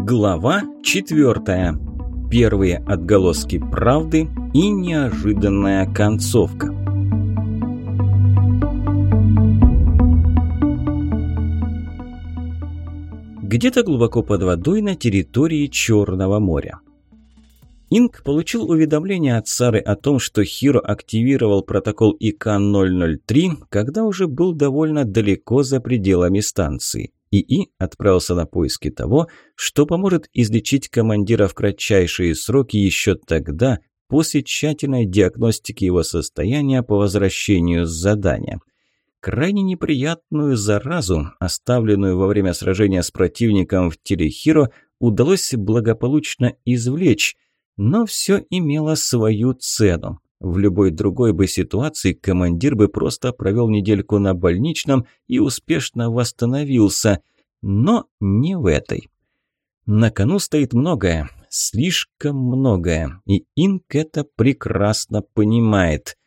Глава четвертая. Первые отголоски правды и неожиданная концовка. Где-то глубоко под водой на территории Черного моря. Инг получил уведомление от Сары о том, что Хиро активировал протокол ИК-003, когда уже был довольно далеко за пределами станции. ИИ отправился на поиски того, что поможет излечить командира в кратчайшие сроки еще тогда, после тщательной диагностики его состояния по возвращению с задания. Крайне неприятную заразу, оставленную во время сражения с противником в теле Хиро, удалось благополучно извлечь, но все имело свою цену. В любой другой бы ситуации командир бы просто провел недельку на больничном и успешно восстановился, но не в этой. На кону стоит многое, слишком многое, и Инк это прекрасно понимает.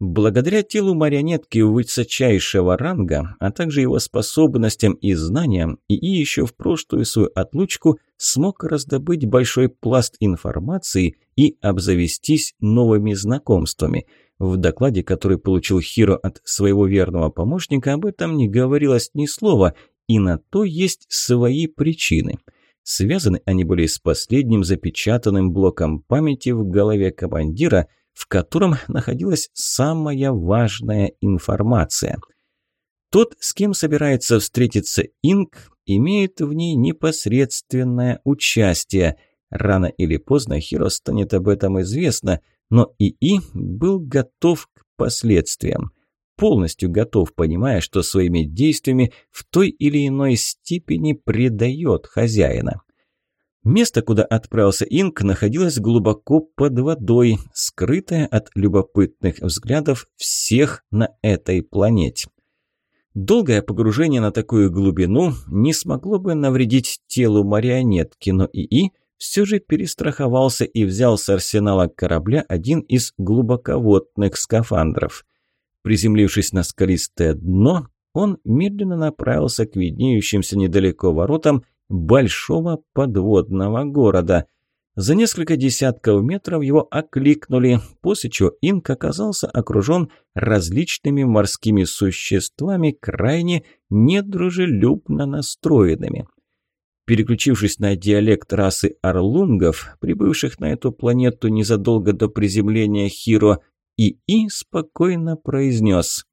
Благодаря телу марионетки высочайшего ранга, а также его способностям и знаниям, ИИ еще в прошлую свою отлучку смог раздобыть большой пласт информации и обзавестись новыми знакомствами. В докладе, который получил Хиро от своего верного помощника, об этом не говорилось ни слова, и на то есть свои причины. Связаны они были с последним запечатанным блоком памяти в голове командира – в котором находилась самая важная информация. Тот, с кем собирается встретиться Инк, имеет в ней непосредственное участие. Рано или поздно Хиро станет об этом известно, но ИИ был готов к последствиям. Полностью готов, понимая, что своими действиями в той или иной степени предает хозяина. Место, куда отправился Инк, находилось глубоко под водой, скрытое от любопытных взглядов всех на этой планете. Долгое погружение на такую глубину не смогло бы навредить телу марионетки, но ИИ все же перестраховался и взял с арсенала корабля один из глубоководных скафандров. Приземлившись на скалистое дно, он медленно направился к виднеющимся недалеко воротам большого подводного города. За несколько десятков метров его окликнули, после чего Инк оказался окружен различными морскими существами, крайне недружелюбно настроенными. Переключившись на диалект расы орлунгов, прибывших на эту планету незадолго до приземления Хиро, ИИ спокойно произнес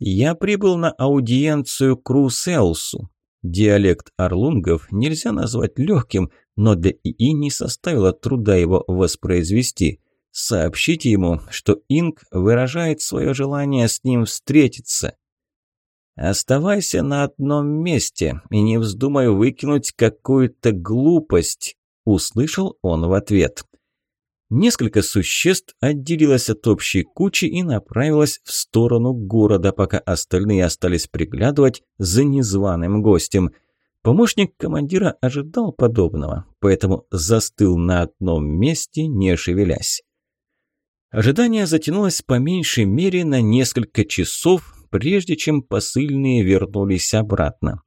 «Я прибыл на аудиенцию к Руселсу. Диалект орлунгов нельзя назвать легким, но для ИИ не составило труда его воспроизвести. Сообщите ему, что Инк выражает свое желание с ним встретиться. «Оставайся на одном месте и не вздумай выкинуть какую-то глупость», – услышал он в ответ. Несколько существ отделилось от общей кучи и направилось в сторону города, пока остальные остались приглядывать за незваным гостем. Помощник командира ожидал подобного, поэтому застыл на одном месте, не шевелясь. Ожидание затянулось по меньшей мере на несколько часов, прежде чем посыльные вернулись обратно.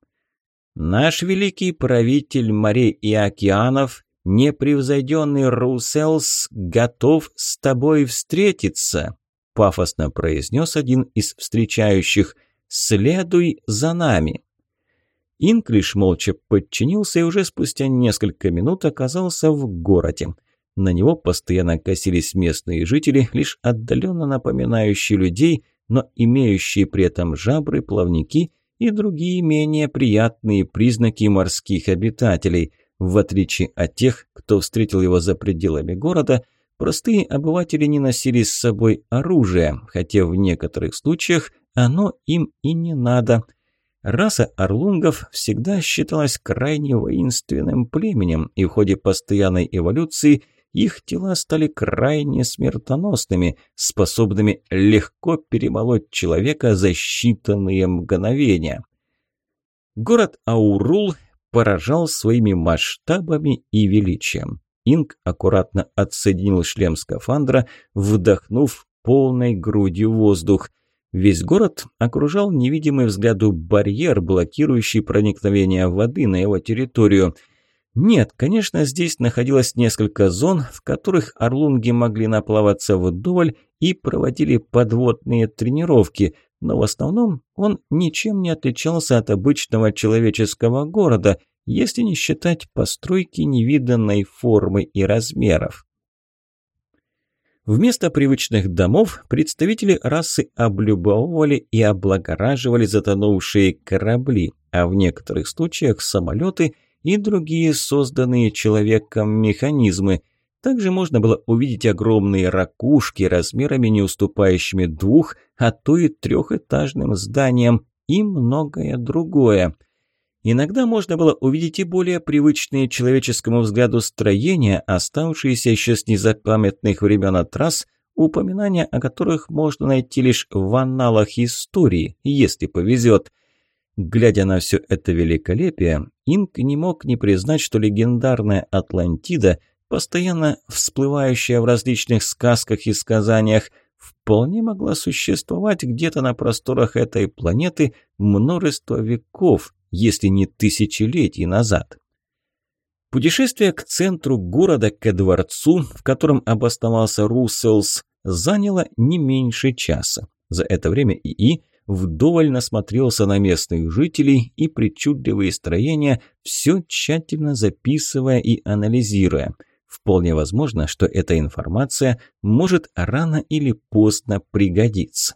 «Наш великий правитель морей и океанов непревзойденный Руселс готов с тобой встретиться», – пафосно произнес один из встречающих. «Следуй за нами». Инклиш молча подчинился и уже спустя несколько минут оказался в городе. На него постоянно косились местные жители, лишь отдаленно напоминающие людей, но имеющие при этом жабры, плавники и другие менее приятные признаки морских обитателей – в отличие от тех, кто встретил его за пределами города, простые обыватели не носили с собой оружие, хотя в некоторых случаях оно им и не надо. Раса орлунгов всегда считалась крайне воинственным племенем, и в ходе постоянной эволюции их тела стали крайне смертоносными, способными легко перемолоть человека за считанные мгновения. Город Аурул поражал своими масштабами и величием. Инг аккуратно отсоединил шлем скафандра, вдохнув полной грудью воздух. Весь город окружал невидимый взгляду барьер, блокирующий проникновение воды на его территорию. Нет, конечно, здесь находилось несколько зон, в которых орлунги могли наплаваться вдоволь и проводили подводные тренировки, но в основном он ничем не отличался от обычного человеческого города, если не считать постройки невиданной формы и размеров. Вместо привычных домов представители расы облюбовывали и облагораживали затонувшие корабли, а в некоторых случаях самолеты и другие созданные человеком механизмы. Также можно было увидеть огромные ракушки размерами не уступающими двух, а то и трехэтажным зданиям и многое другое – Иногда можно было увидеть и более привычные человеческому взгляду строения, оставшиеся еще с незапамятных времен от трасс, упоминания о которых можно найти лишь в аналах истории, если повезет. Глядя на все это великолепие, Инк не мог не признать, что легендарная Атлантида, постоянно всплывающая в различных сказках и сказаниях, вполне могла существовать где-то на просторах этой планеты множество веков, если не тысячелетий назад. Путешествие к центру города, к дворцу, в котором обосновался Русселс, заняло не меньше часа. За это время ИИ вдоволь насмотрелся на местных жителей и причудливые строения, все тщательно записывая и анализируя. Вполне возможно, что эта информация может рано или поздно пригодиться.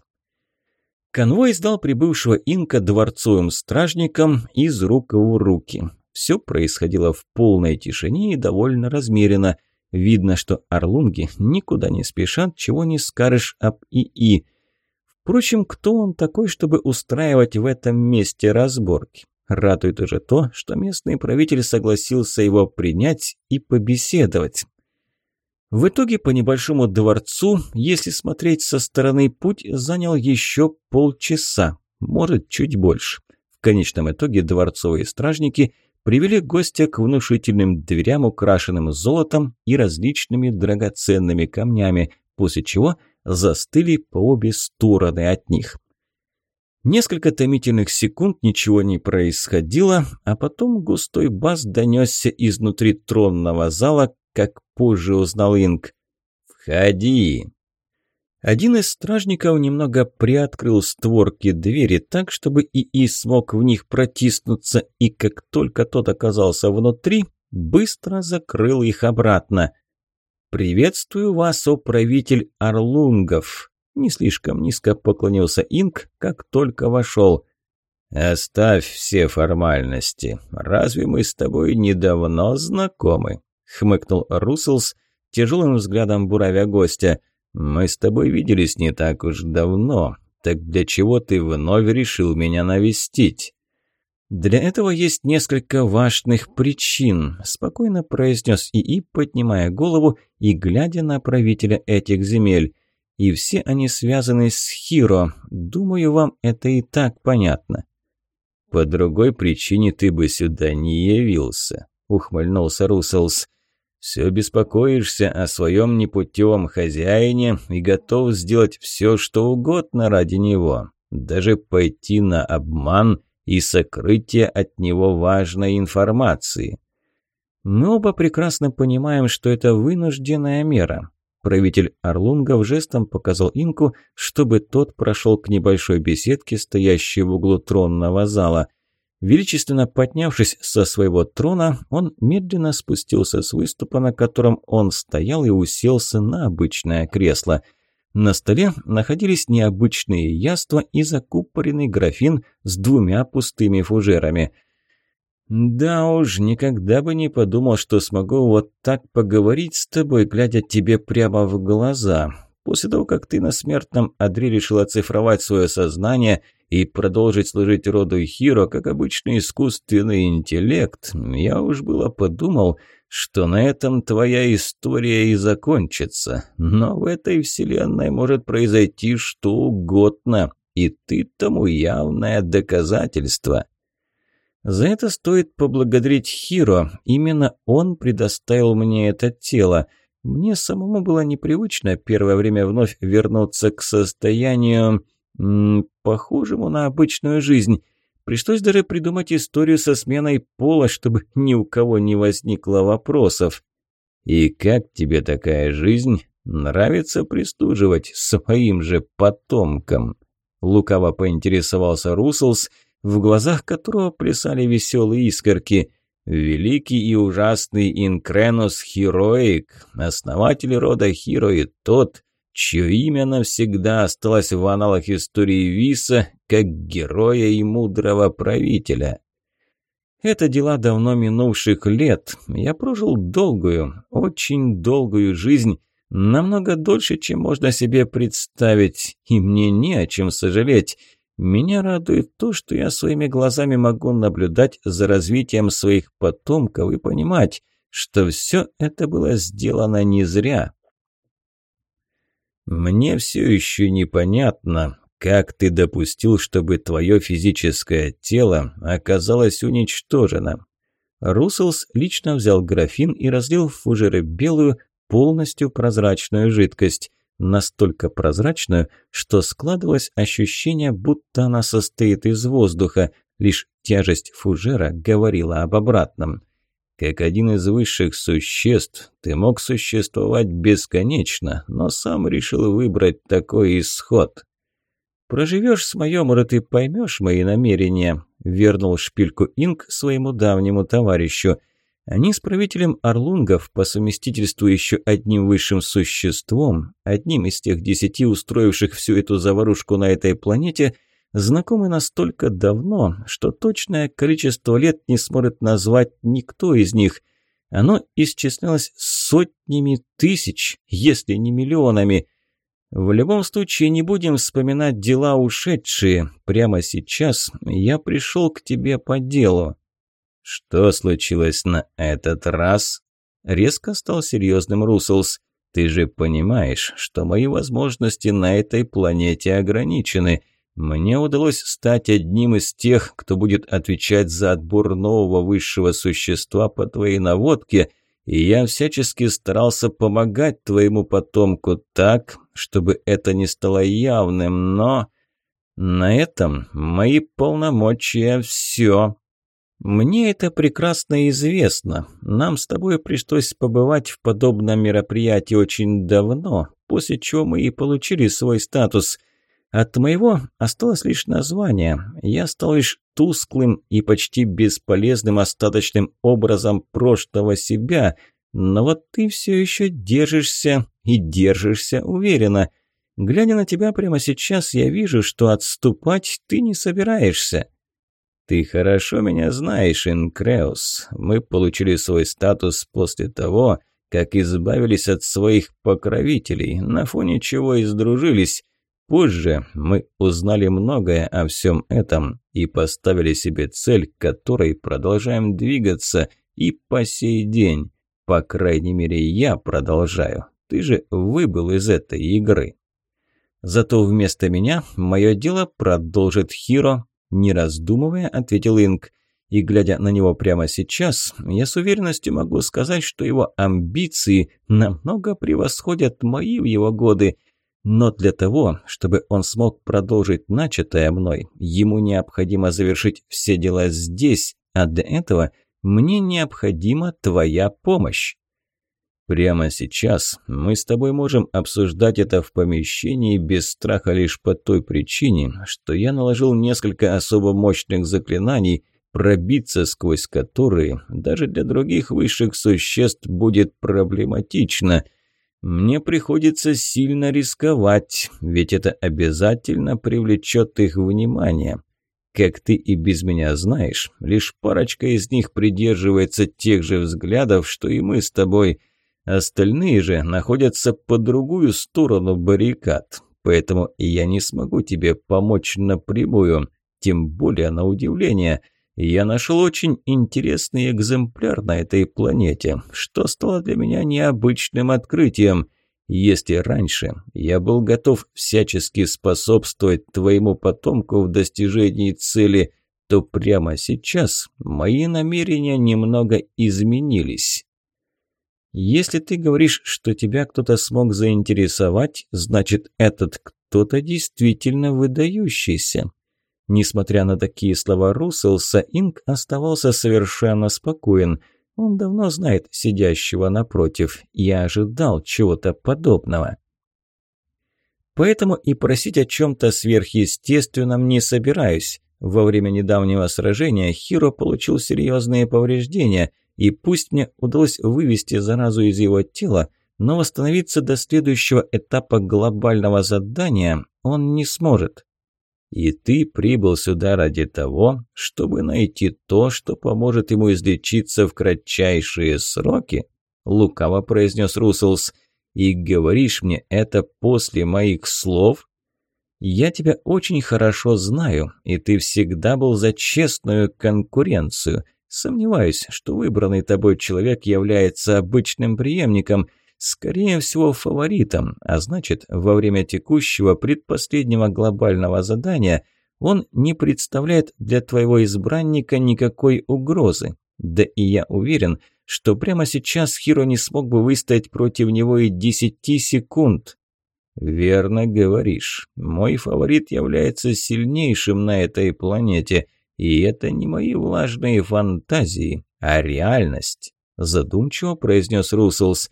Конвой сдал прибывшего инка дворцовым стражникам из рук в руки. Все происходило в полной тишине и довольно размеренно. Видно, что орлунги никуда не спешат, чего не скажешь об ИИ. Впрочем, кто он такой, чтобы устраивать в этом месте разборки? Радует уже то, что местный правитель согласился его принять и побеседовать. В итоге по небольшому дворцу, если смотреть со стороны, путь занял еще полчаса, может, чуть больше. В конечном итоге дворцовые стражники привели гостя к внушительным дверям, украшенным золотом и различными драгоценными камнями, после чего застыли по обе стороны от них. Несколько томительных секунд ничего не происходило, а потом густой бас донесся изнутри тронного зала, как позже узнал Инг. «Входи!» Один из стражников немного приоткрыл створки двери так, чтобы ИИ смог в них протиснуться, и как только тот оказался внутри, быстро закрыл их обратно. «Приветствую вас, о Орлунгов!» Не слишком низко поклонился Инг, как только вошел. «Оставь все формальности. Разве мы с тобой недавно знакомы?» хмыкнул Русселс, тяжелым взглядом буравя гостя. «Мы с тобой виделись не так уж давно. Так для чего ты вновь решил меня навестить?» «Для этого есть несколько важных причин», – спокойно произнес ИИ, поднимая голову и глядя на правителя этих земель. «И все они связаны с Хиро. Думаю, вам это и так понятно». «По другой причине ты бы сюда не явился», – ухмыльнулся Русселс. Все беспокоишься о своем непутевом хозяине и готов сделать все, что угодно ради него. Даже пойти на обман и сокрытие от него важной информации. Мы оба прекрасно понимаем, что это вынужденная мера. Правитель Орлунгов жестом показал Инку, чтобы тот прошел к небольшой беседке, стоящей в углу тронного зала – Величественно поднявшись со своего трона, он медленно спустился с выступа, на котором он стоял, и уселся на обычное кресло. На столе находились необычные яства и закупоренный графин с двумя пустыми фужерами. «Да уж, никогда бы не подумал, что смогу вот так поговорить с тобой, глядя тебе прямо в глаза. После того, как ты на смертном одре решил оцифровать свое сознание и продолжить служить роду Хиро, как обычный искусственный интеллект, я уж было подумал, что на этом твоя история и закончится. Но в этой вселенной может произойти что угодно, и ты тому явное доказательство. За это стоит поблагодарить Хиро. Именно он предоставил мне это тело. Мне самому было непривычно первое время вновь вернуться к состоянию М -м, похожему на обычную жизнь. Пришлось даже придумать историю со сменой пола, чтобы ни у кого не возникло вопросов. «И как тебе такая жизнь? Нравится пристуживать своим же потомкам?» Лукаво поинтересовался Руслс, в глазах которого плясали веселые искорки. «Великий и ужасный Инкренос Хероик, основатель рода Хиро тот, чье имя навсегда осталось в аналах истории Виса как героя и мудрого правителя. Это дела давно минувших лет. Я прожил долгую, очень долгую жизнь, намного дольше, чем можно себе представить, и мне не о чем сожалеть. Меня радует то, что я своими глазами могу наблюдать за развитием своих потомков и понимать, что все это было сделано не зря. Мне все еще непонятно, как ты допустил, чтобы твое физическое тело оказалось уничтожено. Руссellс лично взял графин и разлил в фужеры белую, полностью прозрачную жидкость. Настолько прозрачную, что складывалось ощущение, будто она состоит из воздуха. Лишь тяжесть фужера говорила об обратном. Как один из высших существ, ты мог существовать бесконечно, но сам решил выбрать такой исход. «Проживешь с Майомора, ты поймешь мои намерения», – вернул шпильку Инк своему давнему товарищу. Они с правителем Орлунгов, по совместительству еще одним высшим существом, одним из тех десяти устроивших всю эту заварушку на этой планете – знакомы настолько давно, что точное количество лет не сможет назвать никто из них. Оно исчислялось сотнями тысяч, если не миллионами. В любом случае не будем вспоминать дела ушедшие. Прямо сейчас я пришел к тебе по делу. Что случилось на этот раз? Резко стал серьезным Руссellс. Ты же понимаешь, что мои возможности на этой планете ограничены. Мне удалось стать одним из тех, кто будет отвечать за отбор нового высшего существа по твоей наводке, и я всячески старался помогать твоему потомку так, чтобы это не стало явным, но... На этом мои полномочия все. Мне это прекрасно известно. Нам с тобой пришлось побывать в подобном мероприятии очень давно, после чего мы и получили свой статус – от моего осталось лишь название. Я стал лишь тусклым и почти бесполезным остаточным образом прошлого себя. Но вот ты все еще держишься и держишься уверенно. Глядя на тебя прямо сейчас, я вижу, что отступать ты не собираешься. Ты хорошо меня знаешь, Инкреус. Мы получили свой статус после того, как избавились от своих покровителей, на фоне чего и сдружились. Позже мы узнали многое о всем этом и поставили себе цель, к которой продолжаем двигаться и по сей день. По крайней мере, я продолжаю. Ты же выбыл из этой игры. Зато вместо меня мое дело продолжит Хиро, не раздумывая, ответил Инк. И глядя на него прямо сейчас, я с уверенностью могу сказать, что его амбиции намного превосходят мои в его годы – но для того, чтобы он смог продолжить начатое мной, ему необходимо завершить все дела здесь, а для этого мне необходима твоя помощь. Прямо сейчас мы с тобой можем обсуждать это в помещении без страха лишь по той причине, что я наложил несколько особо мощных заклинаний, пробиться сквозь которые даже для других высших существ будет проблематично – мне приходится сильно рисковать, ведь это обязательно привлечет их внимание. Как ты и без меня знаешь, лишь парочка из них придерживается тех же взглядов, что и мы с тобой. Остальные же находятся по другую сторону баррикад, поэтому я не смогу тебе помочь напрямую, тем более на удивление – я нашел очень интересный экземпляр на этой планете, что стало для меня необычным открытием. Если раньше я был готов всячески способствовать твоему потомку в достижении цели, то прямо сейчас мои намерения немного изменились. Если ты говоришь, что тебя кто-то смог заинтересовать, значит этот кто-то действительно выдающийся. Несмотря на такие слова Русселса, Инг оставался совершенно спокоен. Он давно знает сидящего напротив. Я ожидал чего-то подобного. Поэтому и просить о чем-то сверхъестественном не собираюсь. Во время недавнего сражения Хиро получил серьезные повреждения, и пусть мне удалось вывести заразу из его тела, но восстановиться до следующего этапа глобального задания он не сможет. И ты прибыл сюда ради того, чтобы найти то, что поможет ему излечиться в кратчайшие сроки? Лукаво произнес Руслс. И говоришь мне это после моих слов? Я тебя очень хорошо знаю, и ты всегда был за честную конкуренцию. Сомневаюсь, что выбранный тобой человек является обычным преемником, скорее всего, фаворитом, а значит, во время текущего предпоследнего глобального задания он не представляет для твоего избранника никакой угрозы. Да и я уверен, что прямо сейчас Хиро не смог бы выстоять против него и десяти секунд. «Верно говоришь. Мой фаворит является сильнейшим на этой планете, и это не мои влажные фантазии, а реальность», – задумчиво произнес Руслс.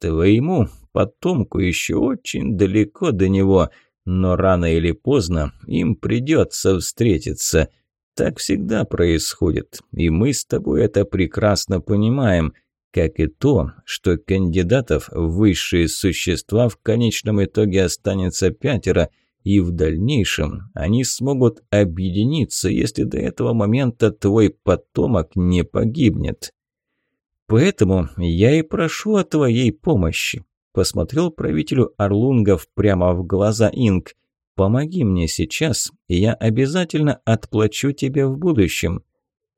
«Твоему потомку еще очень далеко до него, но рано или поздно им придется встретиться». Так всегда происходит, и мы с тобой это прекрасно понимаем, как и то, что кандидатов в высшие существа в конечном итоге останется пятеро, и в дальнейшем они смогут объединиться, если до этого момента твой потомок не погибнет. Поэтому я и прошу о твоей помощи. Посмотрел правителю Орлунгов прямо в глаза Инг. Помоги мне сейчас, и я обязательно отплачу тебе в будущем.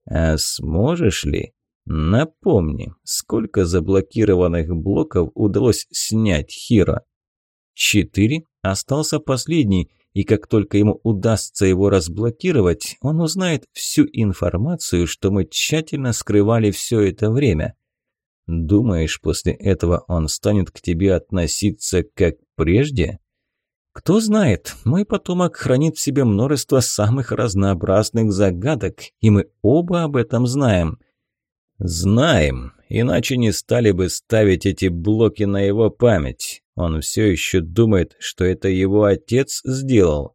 А сможешь ли? Напомни, сколько заблокированных блоков удалось снять Хиро? Четыре. Остался последний, и как только ему удастся его разблокировать, он узнает всю информацию, что мы тщательно скрывали все это время. Думаешь, после этого он станет к тебе относиться как прежде? Кто знает, мой потомок хранит в себе множество самых разнообразных загадок, и мы оба об этом знаем. Знаем, иначе не стали бы ставить эти блоки на его память. Он все еще думает, что это его отец сделал.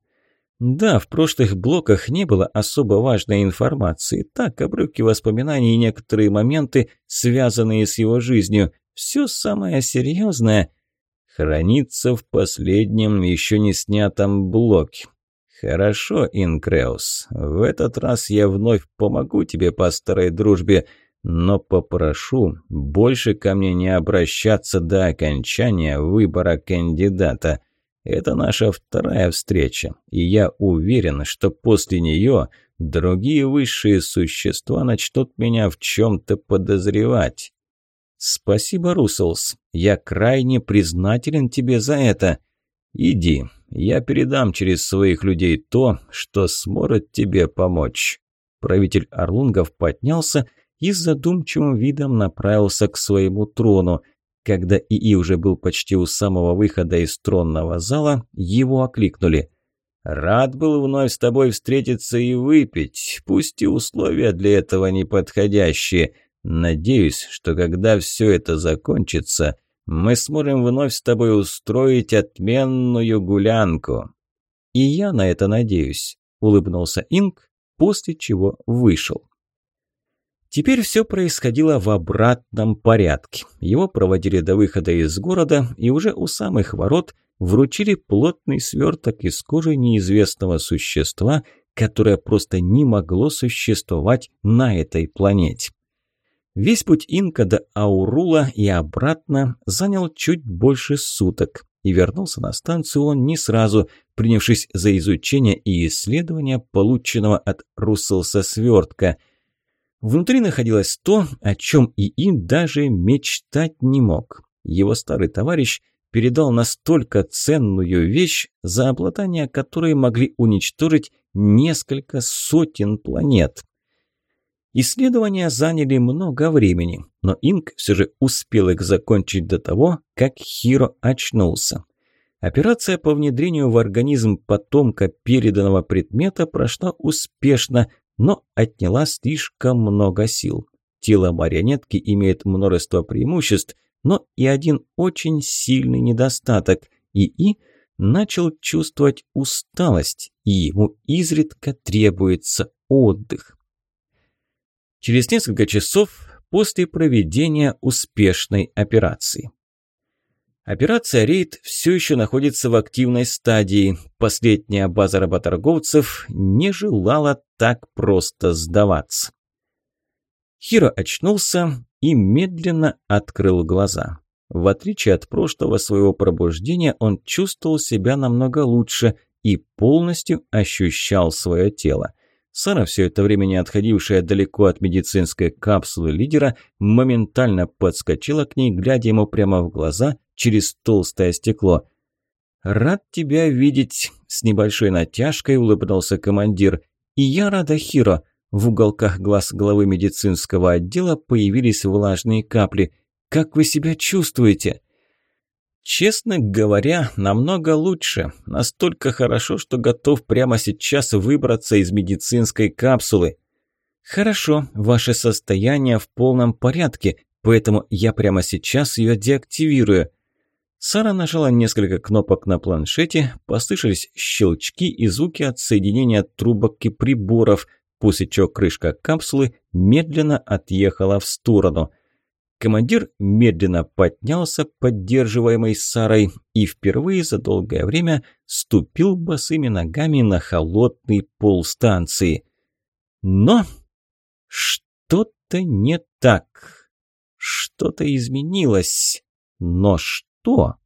Да, в прошлых блоках не было особо важной информации. Так, обрывки воспоминаний и некоторые моменты, связанные с его жизнью. Все самое серьезное хранится в последнем еще не снятом блоке. Хорошо, Инкреус, в этот раз я вновь помогу тебе по старой дружбе, но попрошу больше ко мне не обращаться до окончания выбора кандидата. Это наша вторая встреча, и я уверен, что после нее другие высшие существа начнут меня в чем-то подозревать. «Спасибо, Руссellс. Я крайне признателен тебе за это. Иди, я передам через своих людей то, что сможет тебе помочь». Правитель Орлунгов поднялся и с задумчивым видом направился к своему трону. Когда ИИ уже был почти у самого выхода из тронного зала, его окликнули. «Рад был вновь с тобой встретиться и выпить, пусть и условия для этого неподходящие». Надеюсь, что когда все это закончится, мы сможем вновь с тобой устроить отменную гулянку. И я на это надеюсь, улыбнулся Инг, после чего вышел. Теперь все происходило в обратном порядке. Его проводили до выхода из города и уже у самых ворот вручили плотный сверток из кожи неизвестного существа, которое просто не могло существовать на этой планете. Весь путь Инка до Аурула и обратно занял чуть больше суток. И вернулся на станцию он не сразу, принявшись за изучение и исследование полученного от Русселса свертка. Внутри находилось то, о чем ИИ даже мечтать не мог. Его старый товарищ передал настолько ценную вещь, за обладание которой могли уничтожить несколько сотен планет. Исследования заняли много времени, но Инк все же успел их закончить до того, как Хиро очнулся. Операция по внедрению в организм потомка переданного предмета прошла успешно, но отняла слишком много сил. Тело марионетки имеет множество преимуществ, но и один очень сильный недостаток. ИИ начал чувствовать усталость, и ему изредка требуется отдых. Через несколько часов после проведения успешной операции. Операция «Рейд» все еще находится в активной стадии. Последняя база работорговцев не желала так просто сдаваться. Хиро очнулся и медленно открыл глаза. В отличие от прошлого своего пробуждения, он чувствовал себя намного лучше и полностью ощущал свое тело. Сара, все это время не отходившая далеко от медицинской капсулы лидера, моментально подскочила к ней, глядя ему прямо в глаза через толстое стекло. «Рад тебя видеть!» – с небольшой натяжкой улыбнулся командир. «И я рада, Хиро!» В уголках глаз главы медицинского отдела появились влажные капли. «Как вы себя чувствуете?» Честно говоря, намного лучше. Настолько хорошо, что готов прямо сейчас выбраться из медицинской капсулы. Хорошо, ваше состояние в полном порядке, поэтому я прямо сейчас ее деактивирую. Сара нажала несколько кнопок на планшете, послышались щелчки и звуки от соединения трубок и приборов, после чего крышка капсулы медленно отъехала в сторону. Командир медленно поднялся, поддерживаемый Сарой, и впервые за долгое время ступил босыми ногами на холодный пол станции. Но что-то не так. Что-то изменилось. Но что?